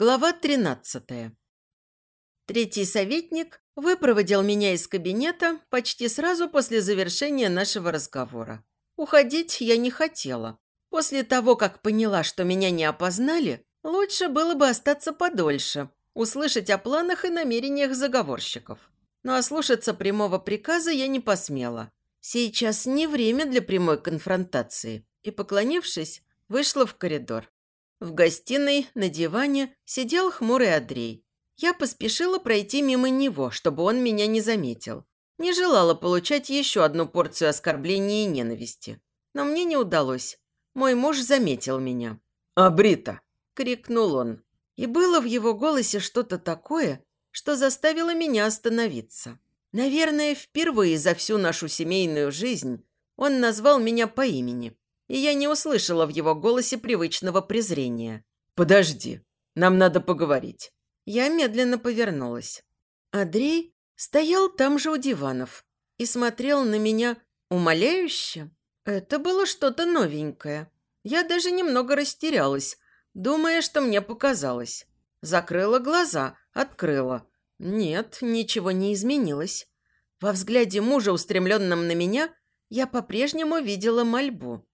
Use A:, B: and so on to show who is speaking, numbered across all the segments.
A: Глава 13. Третий советник выпроводил меня из кабинета почти сразу после завершения нашего разговора. Уходить я не хотела. После того, как поняла, что меня не опознали, лучше было бы остаться подольше, услышать о планах и намерениях заговорщиков. Но ослушаться прямого приказа я не посмела. Сейчас не время для прямой конфронтации. И, поклонившись, вышла в коридор. В гостиной на диване сидел хмурый Андрей. Я поспешила пройти мимо него, чтобы он меня не заметил. Не желала получать еще одну порцию оскорблений и ненависти. Но мне не удалось. Мой муж заметил меня.
B: «Абрита!»
A: – крикнул он. И было в его голосе что-то такое, что заставило меня остановиться. Наверное, впервые за всю нашу семейную жизнь он назвал меня по имени и я не услышала в его голосе привычного презрения.
B: «Подожди, нам надо поговорить».
A: Я медленно повернулась. Андрей стоял там же у диванов и смотрел на меня умоляюще. Это было что-то новенькое. Я даже немного растерялась, думая, что мне показалось. Закрыла глаза, открыла. Нет, ничего не изменилось. Во взгляде мужа, устремленном на меня, я по-прежнему видела мольбу.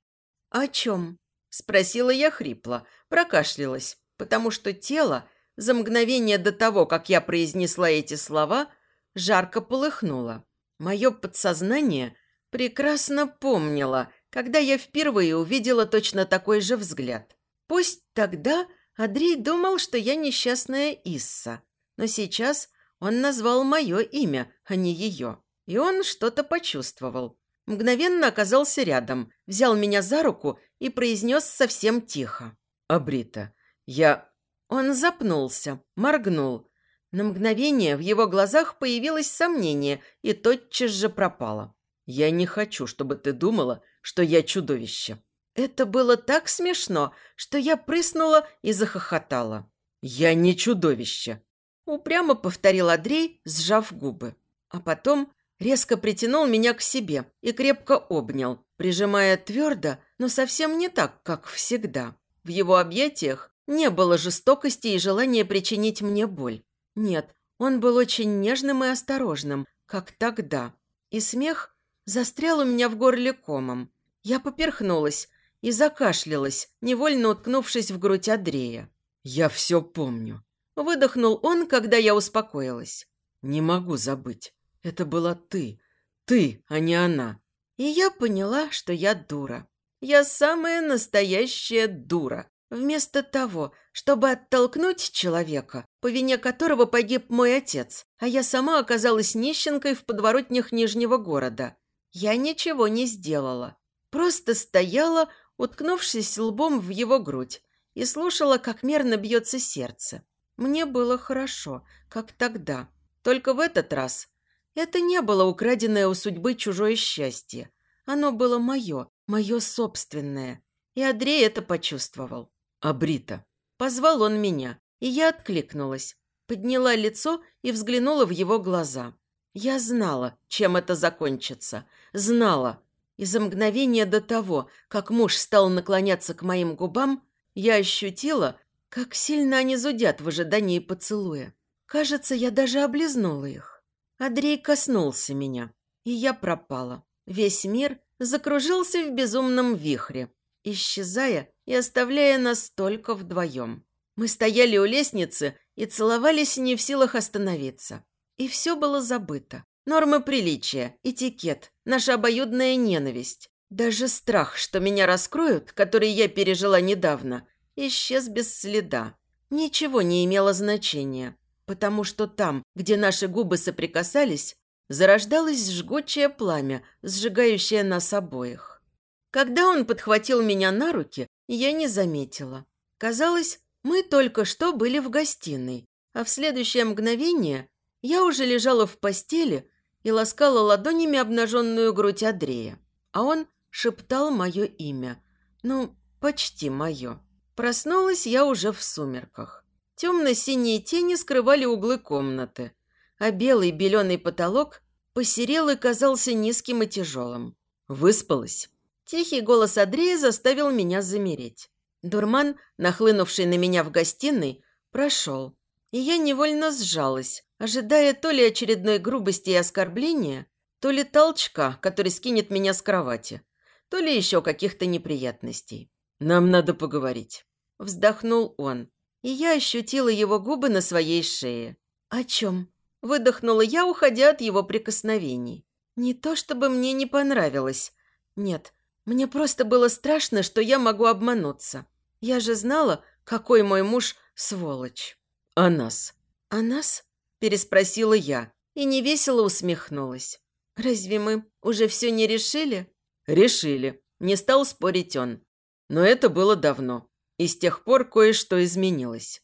A: «О чем?» – спросила я хрипло, прокашлялась, потому что тело за мгновение до того, как я произнесла эти слова, жарко полыхнуло. Мое подсознание прекрасно помнило, когда я впервые увидела точно такой же взгляд. Пусть тогда Андрей думал, что я несчастная Исса, но сейчас он назвал мое имя, а не ее. И он что-то почувствовал. Мгновенно оказался рядом, взял меня за руку и произнес совсем тихо.
B: «Абрита, я...»
A: Он запнулся, моргнул. На мгновение в его глазах появилось сомнение и тотчас же пропало.
B: «Я не хочу, чтобы ты думала, что я чудовище».
A: Это было так смешно, что я прыснула и захохотала.
B: «Я не чудовище», –
A: упрямо повторил Андрей, сжав губы. А потом резко притянул меня к себе и крепко обнял, прижимая твердо, но совсем не так, как всегда. В его объятиях не было жестокости и желания причинить мне боль. Нет, он был очень нежным и осторожным, как тогда. И смех застрял у меня в горле комом. Я поперхнулась и закашлялась, невольно уткнувшись в грудь Андрея.
B: «Я все помню», –
A: выдохнул он, когда я успокоилась.
B: «Не могу забыть. Это была ты. Ты, а не она.
A: И я поняла, что я дура. Я самая настоящая дура. Вместо того, чтобы оттолкнуть человека, по вине которого погиб мой отец, а я сама оказалась нищенкой в подворотнях Нижнего города, я ничего не сделала. Просто стояла, уткнувшись лбом в его грудь, и слушала, как мерно бьется сердце. Мне было хорошо, как тогда. Только в этот раз это не было украденное у судьбы чужое счастье. Оно было мое, мое собственное. И Андрей это почувствовал.
B: «Абрита!»
A: Позвал он меня, и я откликнулась. Подняла лицо и взглянула в его глаза. Я знала, чем это закончится. Знала. И за мгновение до того, как муж стал наклоняться к моим губам, я ощутила, как сильно они зудят в ожидании поцелуя. Кажется, я даже облизнула их. Андрей коснулся меня, и я пропала. Весь мир закружился в безумном вихре, исчезая и оставляя нас только вдвоем. Мы стояли у лестницы и целовались не в силах остановиться. И все было забыто. Нормы приличия, этикет, наша обоюдная ненависть. Даже страх, что меня раскроют, который я пережила недавно, исчез без следа. Ничего не имело значения потому что там, где наши губы соприкасались, зарождалось жгучее пламя, сжигающее нас обоих. Когда он подхватил меня на руки, я не заметила. Казалось, мы только что были в гостиной, а в следующее мгновение я уже лежала в постели и ласкала ладонями обнаженную грудь Андрея. А он шептал мое имя. Ну, почти мое. Проснулась я уже в сумерках. Темно-синие тени скрывали углы комнаты, а белый беленый потолок посерел и казался низким и тяжелым.
B: «Выспалась?»
A: Тихий голос Андрея заставил меня замереть. Дурман, нахлынувший на меня в гостиной, Прошел. И я невольно сжалась, ожидая то ли очередной грубости и оскорбления, то ли толчка, который скинет меня с кровати, то ли еще каких-то неприятностей.
B: «Нам надо поговорить», –
A: вздохнул он, и я ощутила его губы на своей шее. «О чем?» – выдохнула я, уходя от его прикосновений. Не то чтобы мне не понравилось. Нет, мне просто было страшно, что я могу обмануться. Я же знала, какой мой муж сволочь.
B: «А нас?»
A: «А нас?» – переспросила я и невесело усмехнулась. «Разве мы уже все не решили?»
B: «Решили», – не стал спорить он. «Но это было давно, и с тех пор кое-что изменилось».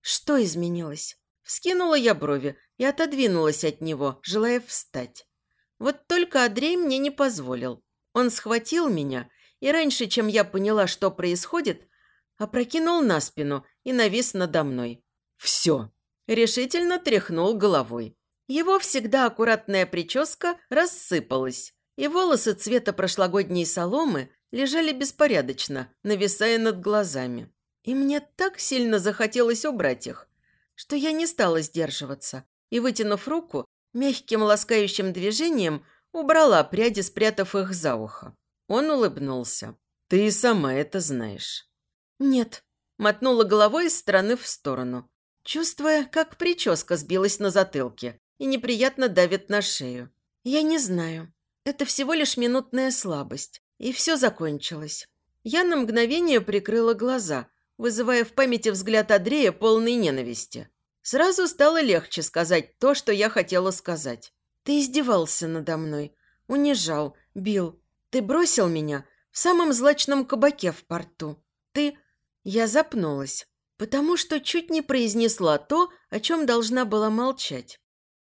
A: «Что изменилось?» Вскинула я брови и отодвинулась от него, желая встать. Вот только Андрей мне не позволил. Он схватил меня и раньше, чем я поняла, что происходит, опрокинул на спину и навис надо мной.
B: «Все!»
A: – решительно тряхнул головой. Его всегда аккуратная прическа рассыпалась, и волосы цвета прошлогодней соломы лежали беспорядочно, нависая над глазами. И мне так сильно захотелось убрать их, что я не стала сдерживаться и, вытянув руку, мягким ласкающим движением убрала пряди, спрятав их за ухо. Он улыбнулся.
B: «Ты и сама это знаешь».
A: «Нет», – мотнула головой из стороны в сторону, чувствуя, как прическа сбилась на затылке и неприятно давит на шею. «Я не знаю. Это всего лишь минутная слабость. И все закончилось». Я на мгновение прикрыла глаза, вызывая в памяти взгляд Андрея полной ненависти. Сразу стало легче сказать то, что я хотела сказать. «Ты издевался надо мной, унижал, бил. Ты бросил меня в самом злачном кабаке в порту. Ты...» Я запнулась, потому что чуть не произнесла то, о чем должна была молчать.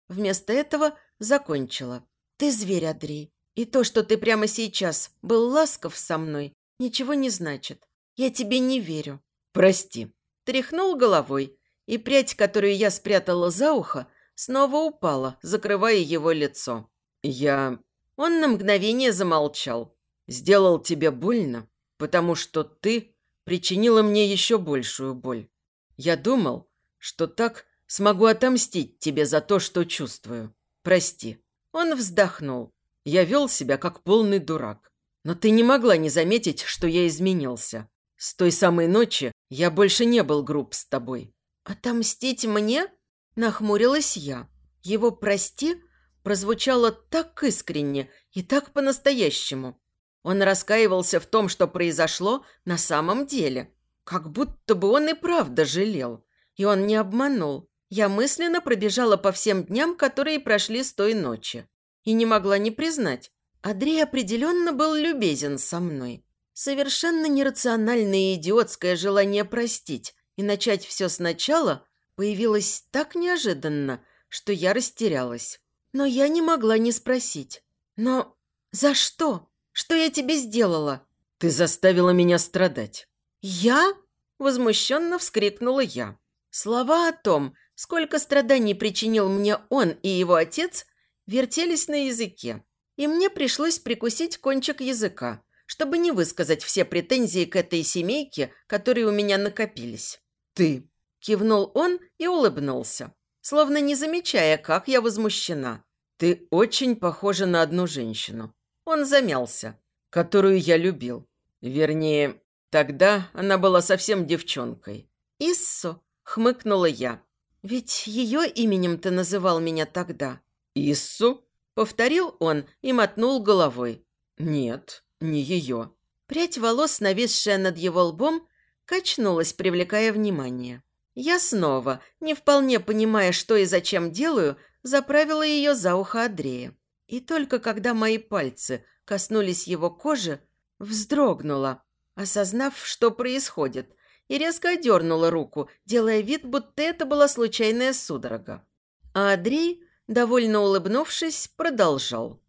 A: Вместо этого закончила. «Ты зверь, Андрей, и то, что ты прямо сейчас был ласков со мной, ничего не значит. Я тебе не верю».
B: «Прости».
A: Тряхнул головой, и прядь, которую я спрятала за ухо, снова упала, закрывая его лицо.
B: «Я...»
A: Он на мгновение замолчал.
B: «Сделал тебе больно, потому что ты причинила мне еще большую боль. Я думал, что так смогу отомстить тебе за то, что чувствую. Прости».
A: Он вздохнул.
B: Я вел себя как полный дурак. Но ты не могла не заметить, что я изменился. С той самой ночи я больше не был груб с тобой.
A: «Отомстить мне?» – нахмурилась я. Его «прости» прозвучало так искренне и так по-настоящему. Он раскаивался в том, что произошло на самом деле. Как будто бы он и правда жалел. И он не обманул. Я мысленно пробежала по всем дням, которые прошли с той ночи. И не могла не признать. Андрей определенно был любезен со мной. Совершенно нерациональное и идиотское желание простить и начать все сначала появилось так неожиданно, что я растерялась. Но я не могла не спросить. «Но за что? Что я тебе сделала?»
B: «Ты заставила меня страдать».
A: «Я?» – возмущенно вскрикнула я. Слова о том, сколько страданий причинил мне он и его отец, вертелись на языке. И мне пришлось прикусить кончик языка, чтобы не высказать все претензии к этой семейке, которые у меня накопились
B: ты!»
A: Кивнул он и улыбнулся, словно не замечая, как я возмущена.
B: «Ты очень похожа на одну женщину».
A: Он замялся.
B: «Которую я любил. Вернее, тогда она была совсем девчонкой».
A: «Иссу», — хмыкнула я. «Ведь ее именем ты называл меня тогда».
B: «Иссу?» — повторил он и мотнул головой. «Нет, не ее».
A: Прядь волос, нависшая над его лбом, качнулась, привлекая внимание. Я снова, не вполне понимая, что и зачем делаю, заправила ее за ухо Андрея. И только когда мои пальцы коснулись его кожи, вздрогнула, осознав, что происходит, и резко одернула руку, делая вид, будто это была случайная судорога. А Андрей, довольно улыбнувшись, продолжал.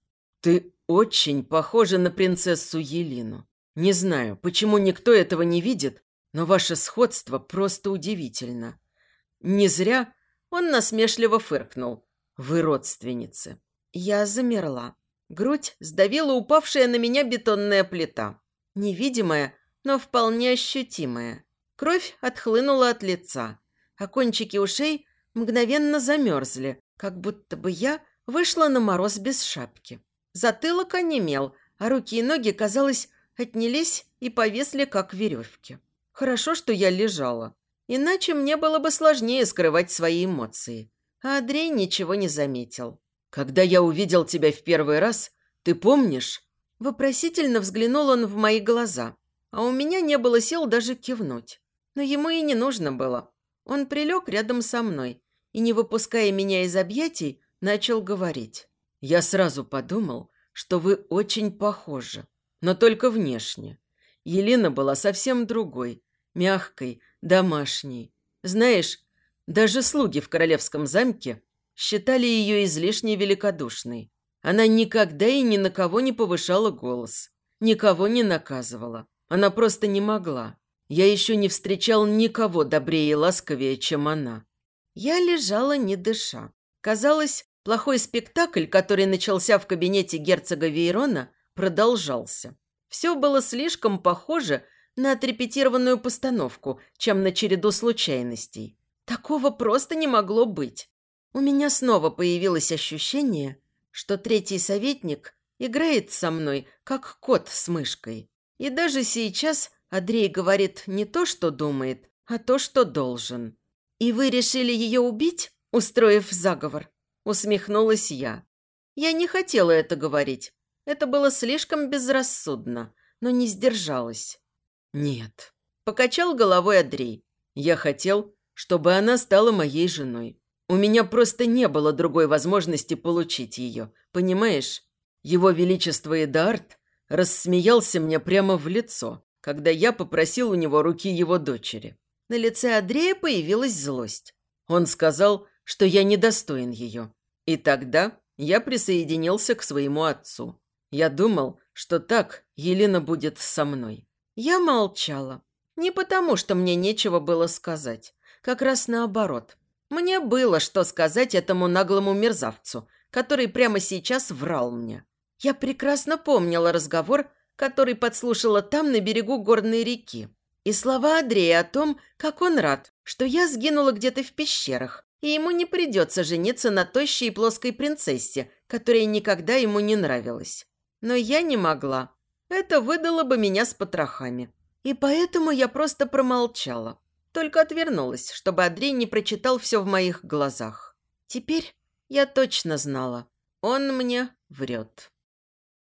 B: «Ты очень похожа на принцессу Елину. Не знаю, почему никто этого не видит, но ваше сходство просто удивительно. Не зря он насмешливо фыркнул. Вы родственницы.
A: Я замерла. Грудь сдавила упавшая на меня бетонная плита. Невидимая, но вполне ощутимая. Кровь отхлынула от лица. а кончики ушей мгновенно замерзли, как будто бы я вышла на мороз без шапки. Затылок онемел, а руки и ноги, казалось, отнялись и повесли, как веревки. Хорошо, что я лежала. Иначе мне было бы сложнее скрывать свои эмоции. А Андрей ничего не заметил.
B: «Когда я увидел тебя в первый раз, ты помнишь?»
A: Вопросительно взглянул он в мои глаза, а у меня не было сил даже кивнуть. Но ему и не нужно было. Он прилег рядом со мной и, не выпуская меня из объятий, начал говорить.
B: «Я сразу подумал, что вы очень похожи, но только внешне. Елена была совсем другой, мягкой, домашней. Знаешь, даже слуги в королевском замке считали ее излишне великодушной. Она никогда и ни на кого не повышала голос, никого не наказывала. Она просто не могла. Я еще не встречал никого добрее и ласковее, чем она.
A: Я лежала, не дыша. Казалось, плохой спектакль, который начался в кабинете герцога Вейрона, продолжался. Все было слишком похоже на отрепетированную постановку, чем на череду случайностей. Такого просто не могло быть. У меня снова появилось ощущение, что третий советник играет со мной, как кот с мышкой. И даже сейчас Андрей говорит не то, что думает, а то, что должен. «И вы решили ее убить, устроив заговор?» Усмехнулась я. Я не хотела это говорить. Это было слишком безрассудно, но не сдержалась.
B: «Нет», –
A: покачал головой Андрей.
B: «Я хотел, чтобы она стала моей женой. У меня просто не было другой возможности получить ее, понимаешь? Его Величество Эдард рассмеялся мне прямо в лицо, когда я попросил у него руки его дочери.
A: На лице Андрея появилась злость.
B: Он сказал, что я недостоин ее. И тогда я присоединился к своему отцу. Я думал, что так Елена будет со мной.
A: Я молчала. Не потому, что мне нечего было сказать. Как раз наоборот. Мне было что сказать этому наглому мерзавцу, который прямо сейчас врал мне. Я прекрасно помнила разговор, который подслушала там, на берегу горной реки. И слова Андрея о том, как он рад, что я сгинула где-то в пещерах, и ему не придется жениться на тощей и плоской принцессе, которая никогда ему не нравилась. Но я не могла. Это выдало бы меня с потрохами. И поэтому я просто промолчала. Только отвернулась, чтобы Андрей не прочитал все в моих глазах. Теперь я точно знала. Он мне врет.